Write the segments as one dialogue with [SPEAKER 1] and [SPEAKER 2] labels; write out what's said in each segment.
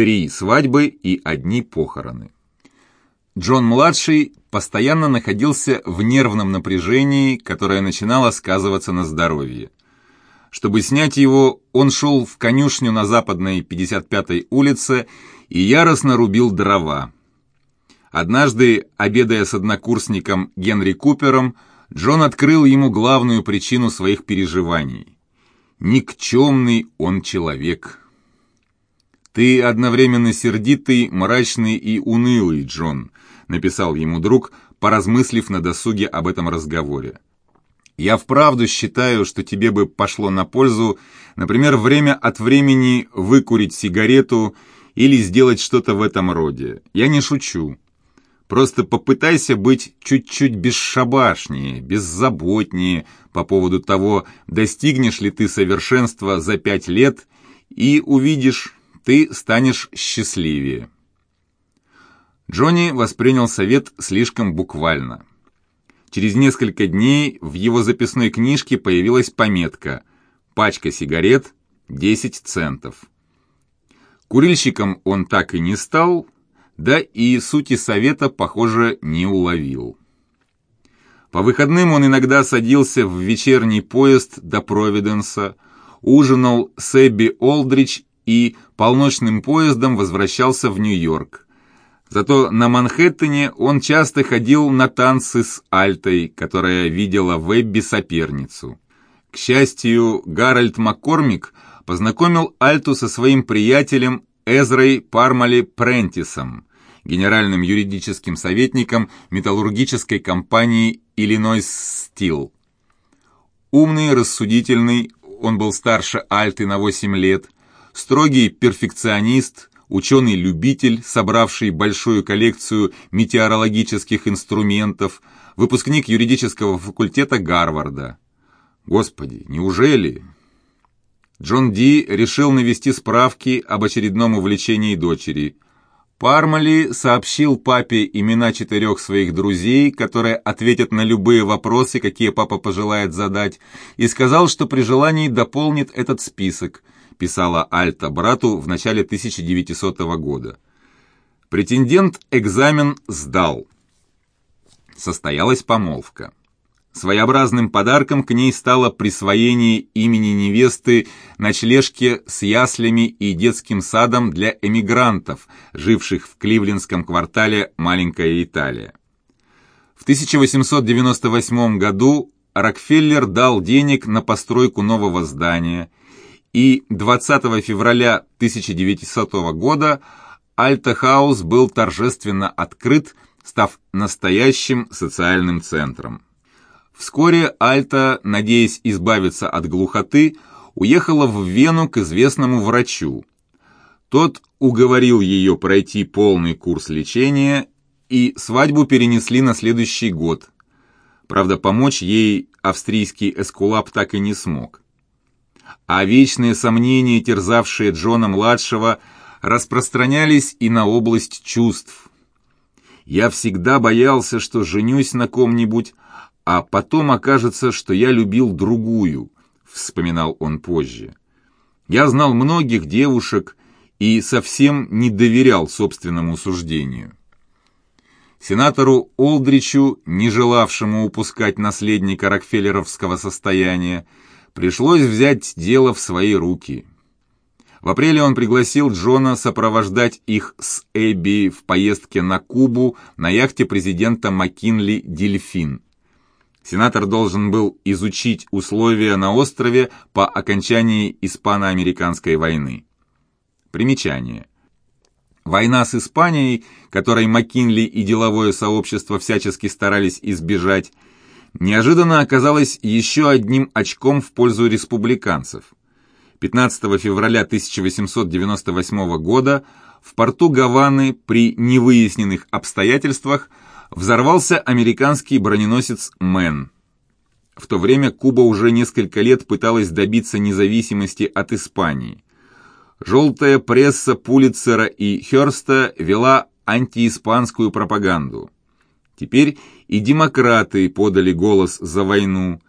[SPEAKER 1] три свадьбы и одни похороны. Джон-младший постоянно находился в нервном напряжении, которое начинало сказываться на здоровье. Чтобы снять его, он шел в конюшню на западной 55-й улице и яростно рубил дрова. Однажды, обедая с однокурсником Генри Купером, Джон открыл ему главную причину своих переживаний. Никчемный он человек. «Ты одновременно сердитый, мрачный и унылый, Джон», написал ему друг, поразмыслив на досуге об этом разговоре. Я вправду считаю, что тебе бы пошло на пользу, например, время от времени выкурить сигарету или сделать что-то в этом роде. Я не шучу. Просто попытайся быть чуть-чуть бесшабашнее, беззаботнее по поводу того, достигнешь ли ты совершенства за пять лет, и увидишь, ты станешь счастливее. Джонни воспринял совет слишком буквально. Через несколько дней в его записной книжке появилась пометка «Пачка сигарет 10 центов». Курильщиком он так и не стал, да и сути совета, похоже, не уловил. По выходным он иногда садился в вечерний поезд до Провиденса, ужинал с Эбби Олдрич и полночным поездом возвращался в Нью-Йорк. Зато на Манхэттене он часто ходил на танцы с Альтой, которая видела в Эбби соперницу. К счастью, Гарольд Маккормик познакомил Альту со своим приятелем Эзрой Пармали Прентисом, генеральным юридическим советником металлургической компании «Иллинойс Стил». Умный, рассудительный, он был старше Альты на 8 лет, строгий перфекционист – ученый-любитель, собравший большую коллекцию метеорологических инструментов, выпускник юридического факультета Гарварда. Господи, неужели? Джон Ди решил навести справки об очередном увлечении дочери. Пармали сообщил папе имена четырех своих друзей, которые ответят на любые вопросы, какие папа пожелает задать, и сказал, что при желании дополнит этот список – писала Альта брату в начале 1900 года. Претендент экзамен сдал. Состоялась помолвка. Своеобразным подарком к ней стало присвоение имени невесты ночлежке с яслями и детским садом для эмигрантов, живших в кливлендском квартале «Маленькая Италия». В 1898 году Рокфеллер дал денег на постройку нового здания, и 20 февраля 1900 года Альта-хаус был торжественно открыт, став настоящим социальным центром. Вскоре Альта, надеясь избавиться от глухоты, уехала в Вену к известному врачу. Тот уговорил ее пройти полный курс лечения, и свадьбу перенесли на следующий год. Правда, помочь ей австрийский эскулап так и не смог а вечные сомнения, терзавшие Джона-младшего, распространялись и на область чувств. «Я всегда боялся, что женюсь на ком-нибудь, а потом окажется, что я любил другую», — вспоминал он позже. «Я знал многих девушек и совсем не доверял собственному суждению». Сенатору Олдричу, не желавшему упускать наследника Рокфеллеровского состояния, пришлось взять дело в свои руки. В апреле он пригласил Джона сопровождать их с Эбби в поездке на Кубу на яхте президента Маккинли «Дельфин». Сенатор должен был изучить условия на острове по окончании Испано-Американской войны. Примечание. Война с Испанией, которой Маккинли и деловое сообщество всячески старались избежать, неожиданно оказалось еще одним очком в пользу республиканцев. 15 февраля 1898 года в порту Гаваны при невыясненных обстоятельствах взорвался американский броненосец «Мэн». В то время Куба уже несколько лет пыталась добиться независимости от Испании. Желтая пресса Пулитцера и Херста вела антииспанскую пропаганду. Теперь и демократы подали голос за войну,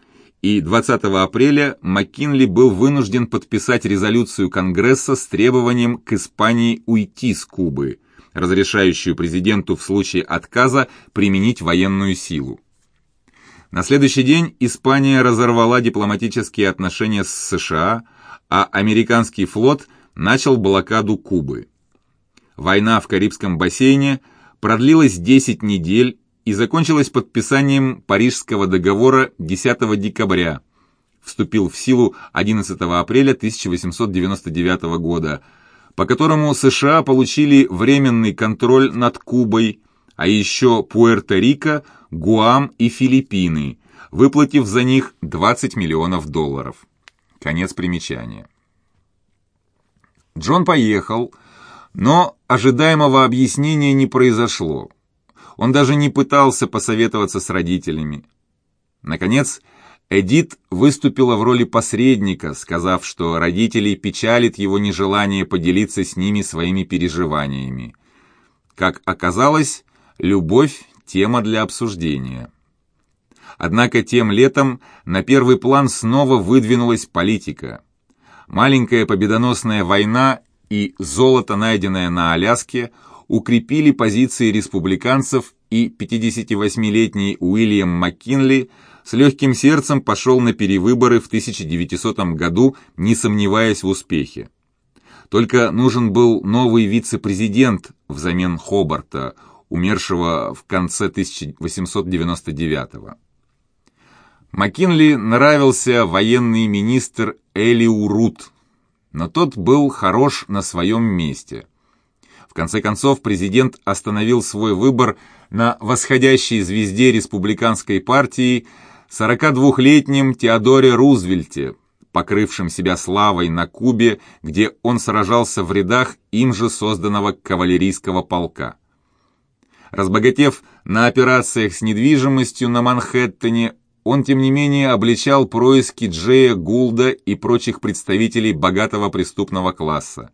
[SPEAKER 1] и 20 апреля Маккинли был вынужден подписать резолюцию Конгресса с требованием к Испании уйти с Кубы, разрешающую президенту в случае отказа применить военную силу. На следующий день Испания разорвала дипломатические отношения с США, а американский флот начал блокаду Кубы. Война в Карибском бассейне продлилась 10 недель и закончилась подписанием Парижского договора 10 декабря. Вступил в силу 11 апреля 1899 года, по которому США получили временный контроль над Кубой, а еще Пуэрто-Рико, Гуам и Филиппины, выплатив за них 20 миллионов долларов. Конец примечания. Джон поехал, но ожидаемого объяснения не произошло. Он даже не пытался посоветоваться с родителями. Наконец, Эдит выступила в роли посредника, сказав, что родителей печалит его нежелание поделиться с ними своими переживаниями. Как оказалось, любовь – тема для обсуждения. Однако тем летом на первый план снова выдвинулась политика. Маленькая победоносная война и золото, найденное на Аляске – укрепили позиции республиканцев, и 58-летний Уильям Маккинли с легким сердцем пошел на перевыборы в 1900 году, не сомневаясь в успехе. Только нужен был новый вице-президент взамен Хобарта, умершего в конце 1899 года. Маккинли нравился военный министр Элиу Рут, но тот был хорош на своем месте. В конце концов, президент остановил свой выбор на восходящей звезде республиканской партии 42-летнем Теодоре Рузвельте, покрывшем себя славой на Кубе, где он сражался в рядах им же созданного кавалерийского полка. Разбогатев на операциях с недвижимостью на Манхэттене, он, тем не менее, обличал происки Джея Гулда и прочих представителей богатого преступного класса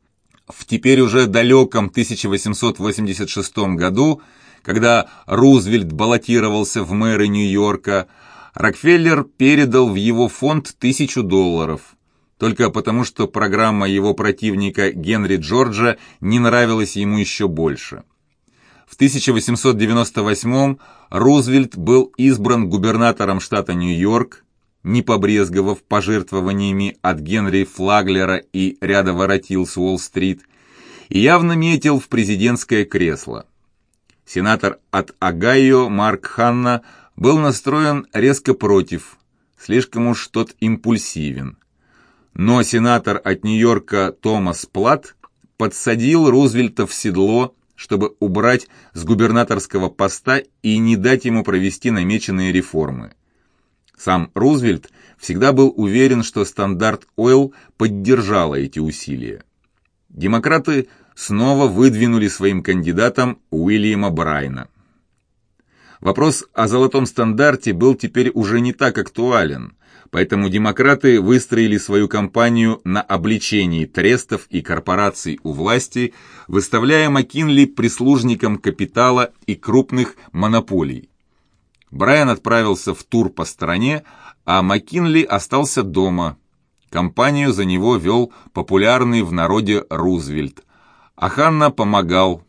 [SPEAKER 1] в теперь уже далеком 1886 году, когда Рузвельт баллотировался в мэры Нью-Йорка, Рокфеллер передал в его фонд тысячу долларов, только потому что программа его противника Генри Джорджа не нравилась ему еще больше. В 1898 Рузвельт был избран губернатором штата Нью-Йорк, не побрезговав пожертвованиями от Генри Флаглера и ряда воротил с Уолл-стрит, явно метил в президентское кресло. Сенатор от Огайо Марк Ханна был настроен резко против, слишком уж тот импульсивен. Но сенатор от Нью-Йорка Томас Плат подсадил Рузвельта в седло, чтобы убрать с губернаторского поста и не дать ему провести намеченные реформы. Сам Рузвельт всегда был уверен, что стандарт Ойл поддержала эти усилия. Демократы стандарт выдвинули своим кандидатом Уильяма Брайна. Вопрос о золотом стандарте был теперь уже не так актуален, поэтому демократы выстроили свою кампанию на обличении трестов и корпораций у власти, выставляя Маккинли прислужником капитала и крупных монополий. Брайан отправился в тур по стране, а Маккинли остался дома. Компанию за него вел популярный в народе Рузвельт. А Ханна помогал.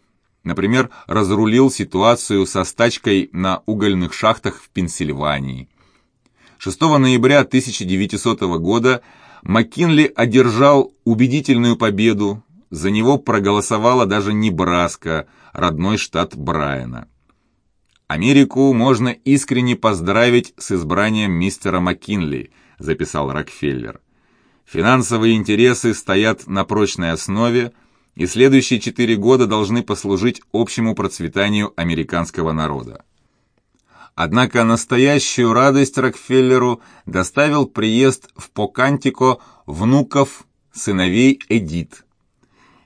[SPEAKER 1] Например, разрулил ситуацию со стачкой на угольных шахтах в Пенсильвании. 6 ноября 1900 года Маккинли одержал убедительную победу. За него проголосовала даже Небраска, родной штат Брайана. «Америку можно искренне поздравить с избранием мистера Маккинли», записал Рокфеллер. «Финансовые интересы стоят на прочной основе, и следующие четыре года должны послужить общему процветанию американского народа». Однако настоящую радость Рокфеллеру доставил приезд в Покантико внуков, сыновей Эдит.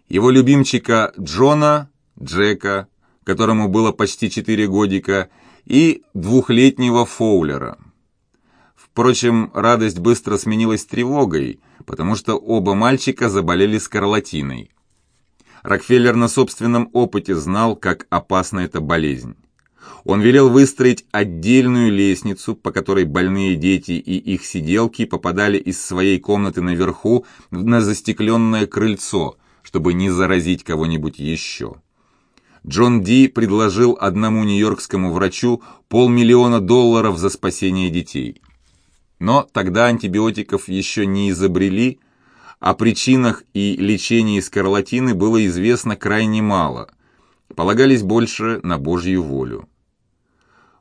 [SPEAKER 1] Его любимчика Джона, Джека, которому было почти четыре годика, и двухлетнего Фоулера. Впрочем, радость быстро сменилась тревогой, потому что оба мальчика заболели скарлатиной. Рокфеллер на собственном опыте знал, как опасна эта болезнь. Он велел выстроить отдельную лестницу, по которой больные дети и их сиделки попадали из своей комнаты наверху на застекленное крыльцо, чтобы не заразить кого-нибудь еще. Джон Ди предложил одному нью-йоркскому врачу полмиллиона долларов за спасение детей. Но тогда антибиотиков еще не изобрели, о причинах и лечении скарлатины было известно крайне мало. Полагались больше на Божью волю.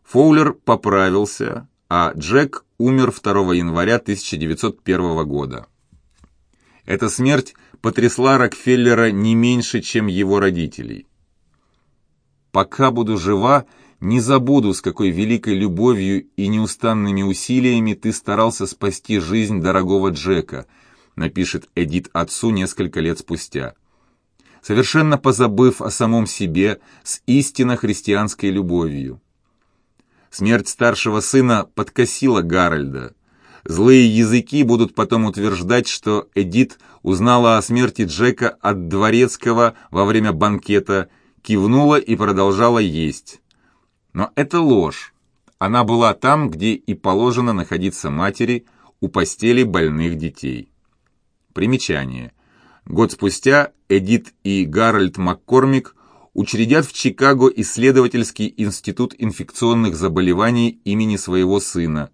[SPEAKER 1] Фоулер поправился, а Джек умер 2 января 1901 года. Эта смерть потрясла Рокфеллера не меньше, чем его родителей. «Пока буду жива, не забуду, с какой великой любовью и неустанными усилиями ты старался спасти жизнь дорогого Джека», напишет Эдит отцу несколько лет спустя. Совершенно позабыв о самом себе с истинно христианской любовью. Смерть старшего сына подкосила Гарольда. Злые языки будут потом утверждать, что Эдит узнала о смерти Джека от Дворецкого во время банкета, кивнула и продолжала есть. Но это ложь. Она была там, где и положено находиться матери, у постели больных детей. Примечание. Год спустя Эдит и Гарольд Маккормик учредят в Чикаго исследовательский институт инфекционных заболеваний имени своего сына.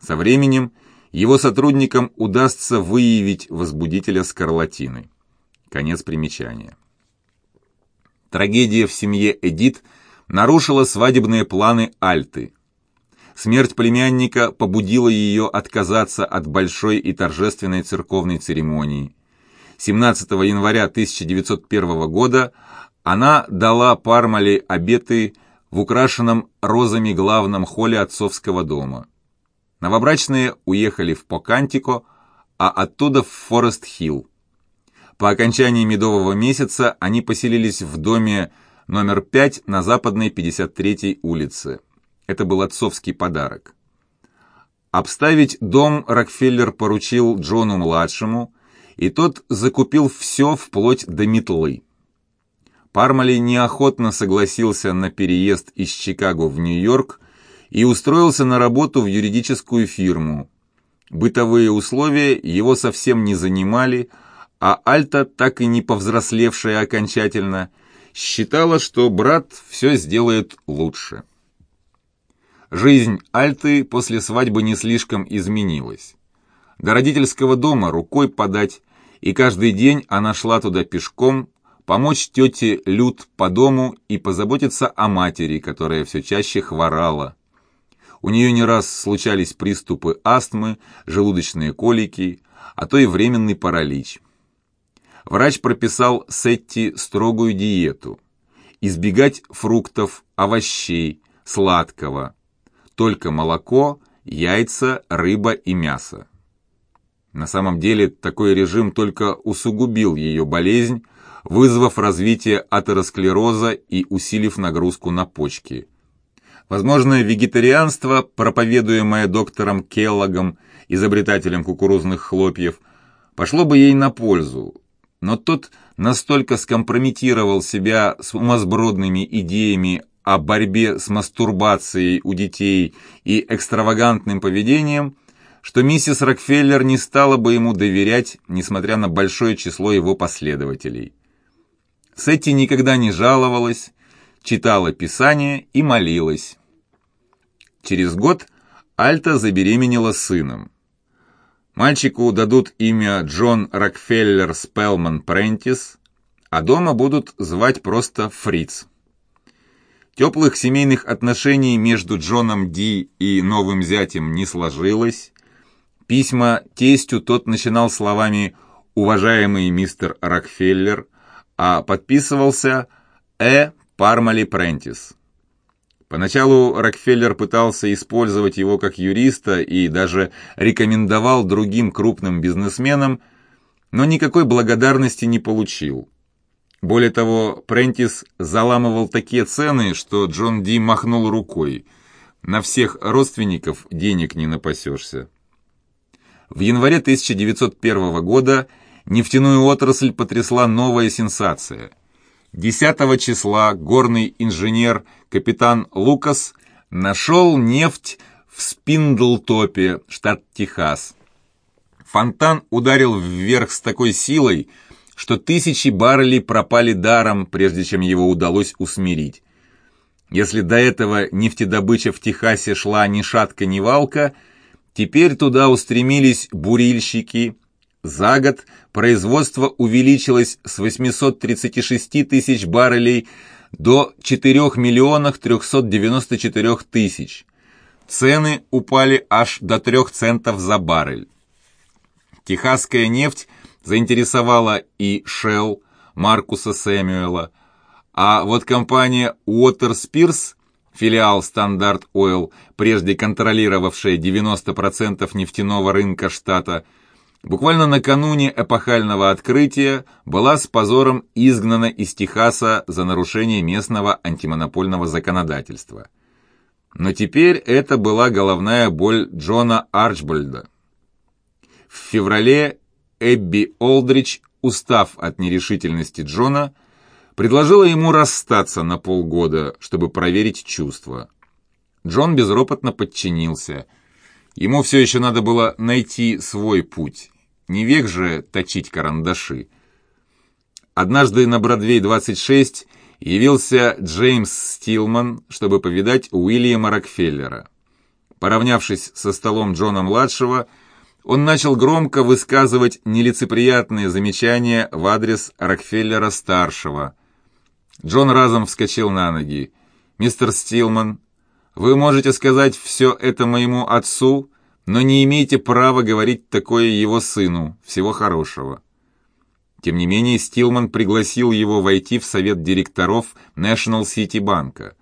[SPEAKER 1] Со временем его сотрудникам удастся выявить возбудителя скарлатины. Конец примечания. Трагедия в семье Эдит нарушила свадебные планы Альты. Смерть племянника побудила ее отказаться от большой и торжественной церковной церемонии. 17 января 1901 года она дала Пармали обеты в украшенном розами главном холле отцовского дома. Новобрачные уехали в Покантико, а оттуда в Форест-Хилл. По окончании медового месяца они поселились в доме номер 5 на западной 53-й улице. Это был отцовский подарок. Обставить дом Рокфеллер поручил Джону-младшему, и тот закупил все вплоть до метлы. Пармали неохотно согласился на переезд из Чикаго в Нью-Йорк и устроился на работу в юридическую фирму. Бытовые условия его совсем не занимали, а Альта, так и не повзрослевшая окончательно, считала, что брат все сделает лучше. Жизнь Альты после свадьбы не слишком изменилась. До родительского дома рукой подать, и каждый день она шла туда пешком, помочь тете Люд по дому и позаботиться о матери, которая все чаще хворала. У нее не раз случались приступы астмы, желудочные колики, а то и временный паралич. Врач прописал Сетти строгую диету. Избегать фруктов, овощей, сладкого. Только молоко, яйца, рыба и мясо. На самом деле такой режим только усугубил ее болезнь, вызвав развитие атеросклероза и усилив нагрузку на почки. Возможно, вегетарианство, проповедуемое доктором Келлогом, изобретателем кукурузных хлопьев, пошло бы ей на пользу, но тот настолько скомпрометировал себя с умозбродными идеями о борьбе с мастурбацией у детей и экстравагантным поведением, что миссис Рокфеллер не стала бы ему доверять, несмотря на большое число его последователей. Сетти никогда не жаловалась, читала Писание и молилась. Через год Альта забеременела сыном. Мальчику дадут имя Джон Рокфеллер Спелман Прентис, а дома будут звать просто Фриц. Теплых семейных отношений между Джоном Ди и новым зятем не сложилось. Письма тестю тот начинал словами «Уважаемый мистер Рокфеллер», а подписывался «Э. Пармали Прентис». Поначалу Рокфеллер пытался использовать его как юриста и даже рекомендовал другим крупным бизнесменам, но никакой благодарности не получил. Более того, Прентис заламывал такие цены, что Джон Ди махнул рукой. На всех родственников денег не напасешься. В январе 1901 года нефтяную отрасль потрясла новая сенсация. 10 числа горный инженер капитан Лукас нашел нефть в Спиндлтопе, штат Техас. Фонтан ударил вверх с такой силой, что тысячи баррелей пропали даром, прежде чем его удалось усмирить. Если до этого нефтедобыча в Техасе шла ни шатка, ни валка, теперь туда устремились бурильщики. За год производство увеличилось с 836 тысяч баррелей до 4 миллионов 394 тысяч. Цены упали аж до 3 центов за баррель. Техасская нефть заинтересовала и Shell, Маркуса Сэмюэла, а вот компания Water филиал Standard Oil, прежде контролировавшая 90% нефтяного рынка штата, буквально накануне эпохального открытия была с позором изгнана из Техаса за нарушение местного антимонопольного законодательства. Но теперь это была головная боль Джона Арчбольда. В феврале Эбби Олдрич, устав от нерешительности Джона, предложила ему расстаться на полгода, чтобы проверить чувства. Джон безропотно подчинился. Ему все еще надо было найти свой путь. Не век же точить карандаши. Однажды на Бродвей-26 явился Джеймс Стилман, чтобы повидать Уильяма Рокфеллера. Поравнявшись со столом Джона-младшего, он начал громко высказывать нелицеприятные замечания в адрес Рокфеллера-старшего – Джон разом вскочил на ноги. «Мистер Стилман, вы можете сказать все это моему отцу, но не имеете права говорить такое его сыну. Всего хорошего». Тем не менее, Стилман пригласил его войти в совет директоров National City банка.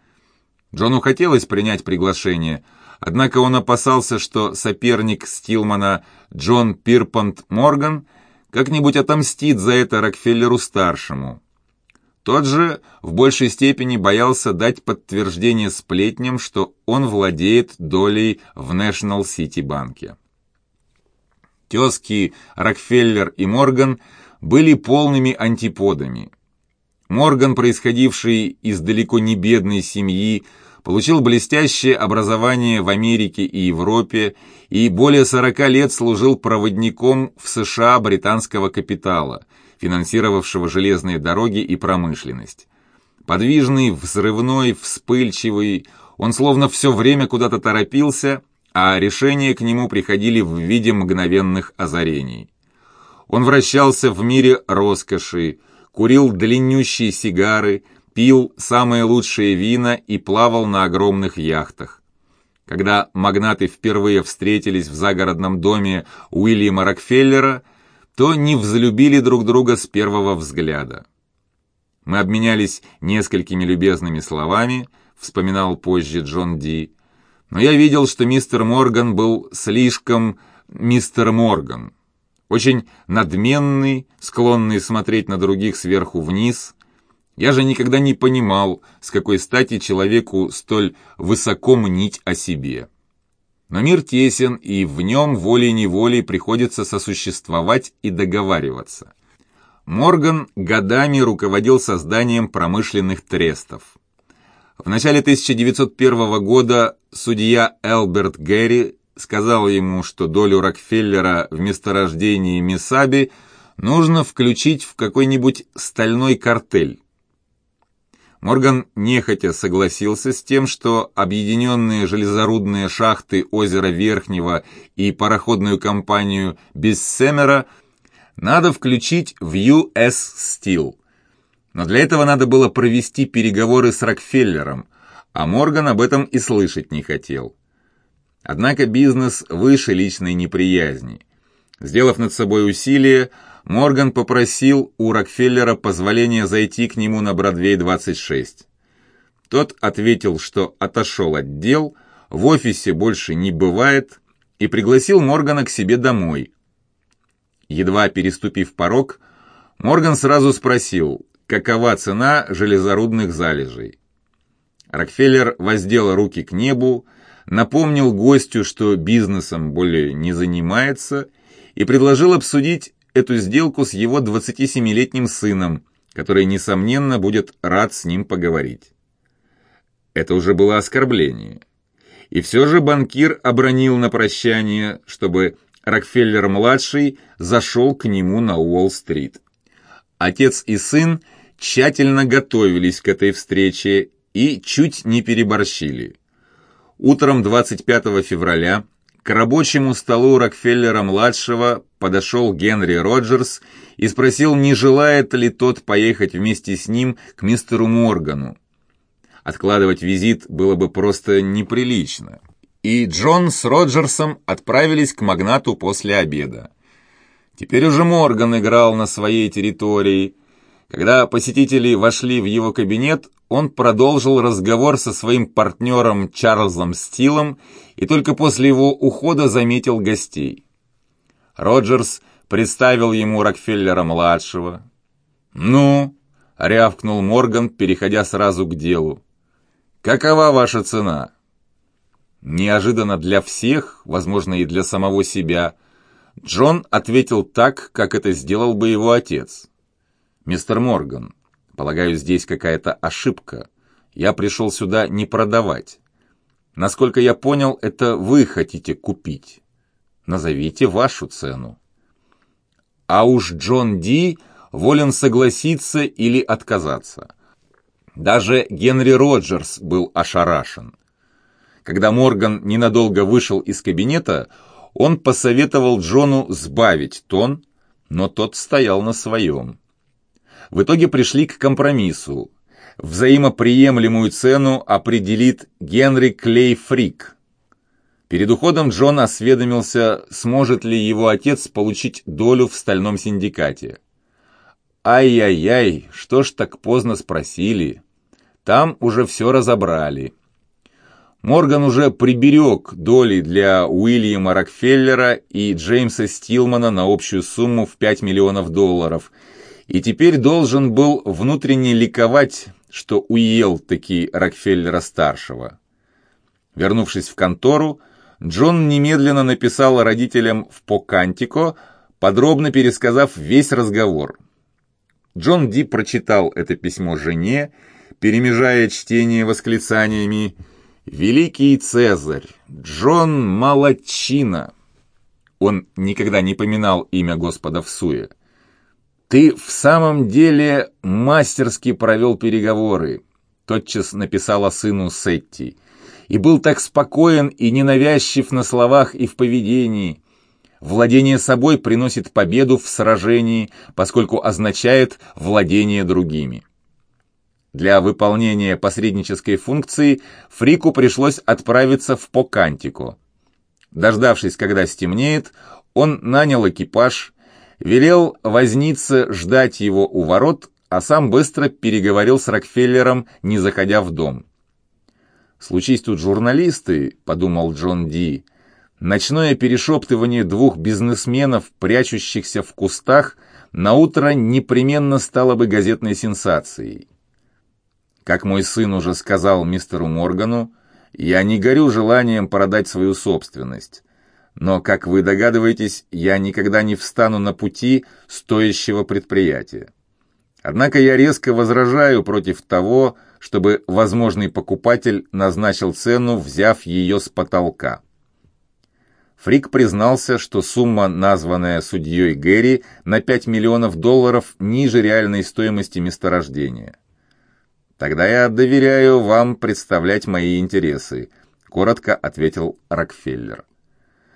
[SPEAKER 1] Джону хотелось принять приглашение, однако он опасался, что соперник Стилмана Джон Пирпант Морган как-нибудь отомстит за это Рокфеллеру-старшему. Тот же в большей степени боялся дать подтверждение сплетням, что он владеет долей в National City банке. Тезки Рокфеллер и Морган были полными антиподами. Морган, происходивший из далеко не бедной семьи, получил блестящее образование в Америке и Европе и более 40 лет служил проводником в США британского капитала – финансировавшего железные дороги и промышленность. Подвижный, взрывной, вспыльчивый, он словно все время куда-то торопился, а решения к нему приходили в виде мгновенных озарений. Он вращался в мире роскоши, курил длиннющие сигары, пил самые лучшие вина и плавал на огромных яхтах. Когда магнаты впервые встретились в загородном доме Уильяма Рокфеллера – то не взлюбили друг друга с первого взгляда. Мы обменялись несколькими любезными словами, вспоминал позже Джон Ди, но я видел, что мистер Морган был слишком мистер Морган, очень надменный, склонный смотреть на других сверху вниз. Я же никогда не понимал, с какой стати человеку столь высоко мнить о себе. Но мир тесен, и в нем волей-неволей приходится сосуществовать и договариваться. Морган годами руководил созданием промышленных трестов. В начале 1901 года судья Элберт Гэри сказал ему, что долю Рокфеллера в месторождении Мисаби нужно включить в какой-нибудь стальной картель. Морган нехотя согласился с тем, что объединенные железорудные шахты озера Верхнего и пароходную компанию Бессемера надо включить в US Steel. Но для этого надо было провести переговоры с Рокфеллером, а Морган об этом и слышать не хотел. Однако бизнес выше личной неприязни. Сделав над собой усилие, Морган попросил у Рокфеллера позволения зайти к нему на Бродвей-26. Тот ответил, что отошел от дел, в офисе больше не бывает, и пригласил Моргана к себе домой. Едва переступив порог, Морган сразу спросил, какова цена железорудных залежей. Рокфеллер воздел руки к небу, напомнил гостю, что бизнесом более не занимается, и предложил обсудить эту сделку с его 27-летним сыном, который, несомненно, будет рад с ним поговорить. Это уже было оскорбление. И все же банкир обронил на прощание, чтобы Рокфеллер-младший зашел к нему на Уолл-стрит. Отец и сын тщательно готовились к этой встрече и чуть не переборщили. Утром 25 февраля к рабочему столу Рокфеллера-младшего подошел Генри Роджерс и спросил, не желает ли тот поехать вместе с ним к мистеру Моргану. Откладывать визит было бы просто неприлично. И Джон с Роджерсом отправились к магнату после обеда. Теперь уже Морган играл на своей территории. Когда посетители вошли в его кабинет, он продолжил разговор со своим партнером Чарльзом Стилом и только после его ухода заметил гостей. Роджерс представил ему Рокфеллера-младшего. «Ну?» — рявкнул Морган, переходя сразу к делу. «Какова ваша цена?» Неожиданно для всех, возможно, и для самого себя, Джон ответил так, как это сделал бы его отец. «Мистер Морган, полагаю, здесь какая-то ошибка. Я пришел сюда не продавать. Насколько я понял, это вы хотите купить. Назовите вашу цену». А уж Джон Ди волен согласиться или отказаться. Даже Генри Роджерс был ошарашен. Когда Морган ненадолго вышел из кабинета, он посоветовал Джону сбавить тон, но тот стоял на своем. В итоге пришли к компромиссу. Взаимоприемлемую цену определит Генри Клей Фрик. Перед уходом Джон осведомился, сможет ли его отец получить долю в стальном синдикате. «Ай-яй-яй, что ж так поздно спросили?» Там уже все разобрали. Морган уже приберег доли для Уильяма Рокфеллера и Джеймса Стилмана на общую сумму в 5 миллионов долларов, и теперь должен был внутренне ликовать, что уел таки Рокфеллера-старшего. Вернувшись в контору, Джон немедленно написал родителям в Покантико, подробно пересказав весь разговор. Джон Ди прочитал это письмо жене перемежая чтение восклицаниями «Великий Цезарь! Джон Молодчина!» Он никогда не поминал имя Господа в суе. «Ты в самом деле мастерски провел переговоры», тотчас написала сыну Сетти, «и был так спокоен и ненавязчив на словах и в поведении. Владение собой приносит победу в сражении, поскольку означает владение другими». Для выполнения посреднической функции Фрику пришлось отправиться в Покантику. Дождавшись, когда стемнеет, он нанял экипаж, велел вознице ждать его у ворот, а сам быстро переговорил с Рокфеллером, не заходя в дом. «Случись тут журналисты», — подумал Джон Ди, — «ночное перешептывание двух бизнесменов, прячущихся в кустах, наутро непременно стало бы газетной сенсацией». Как мой сын уже сказал мистеру Моргану, я не горю желанием продать свою собственность. Но, как вы догадываетесь, я никогда не встану на пути стоящего предприятия. Однако я резко возражаю против того, чтобы возможный покупатель назначил цену, взяв ее с потолка. Фрик признался, что сумма, названная судьей Гэри, на 5 миллионов долларов ниже реальной стоимости месторождения. «Тогда я доверяю вам представлять мои интересы», — коротко ответил Рокфеллер.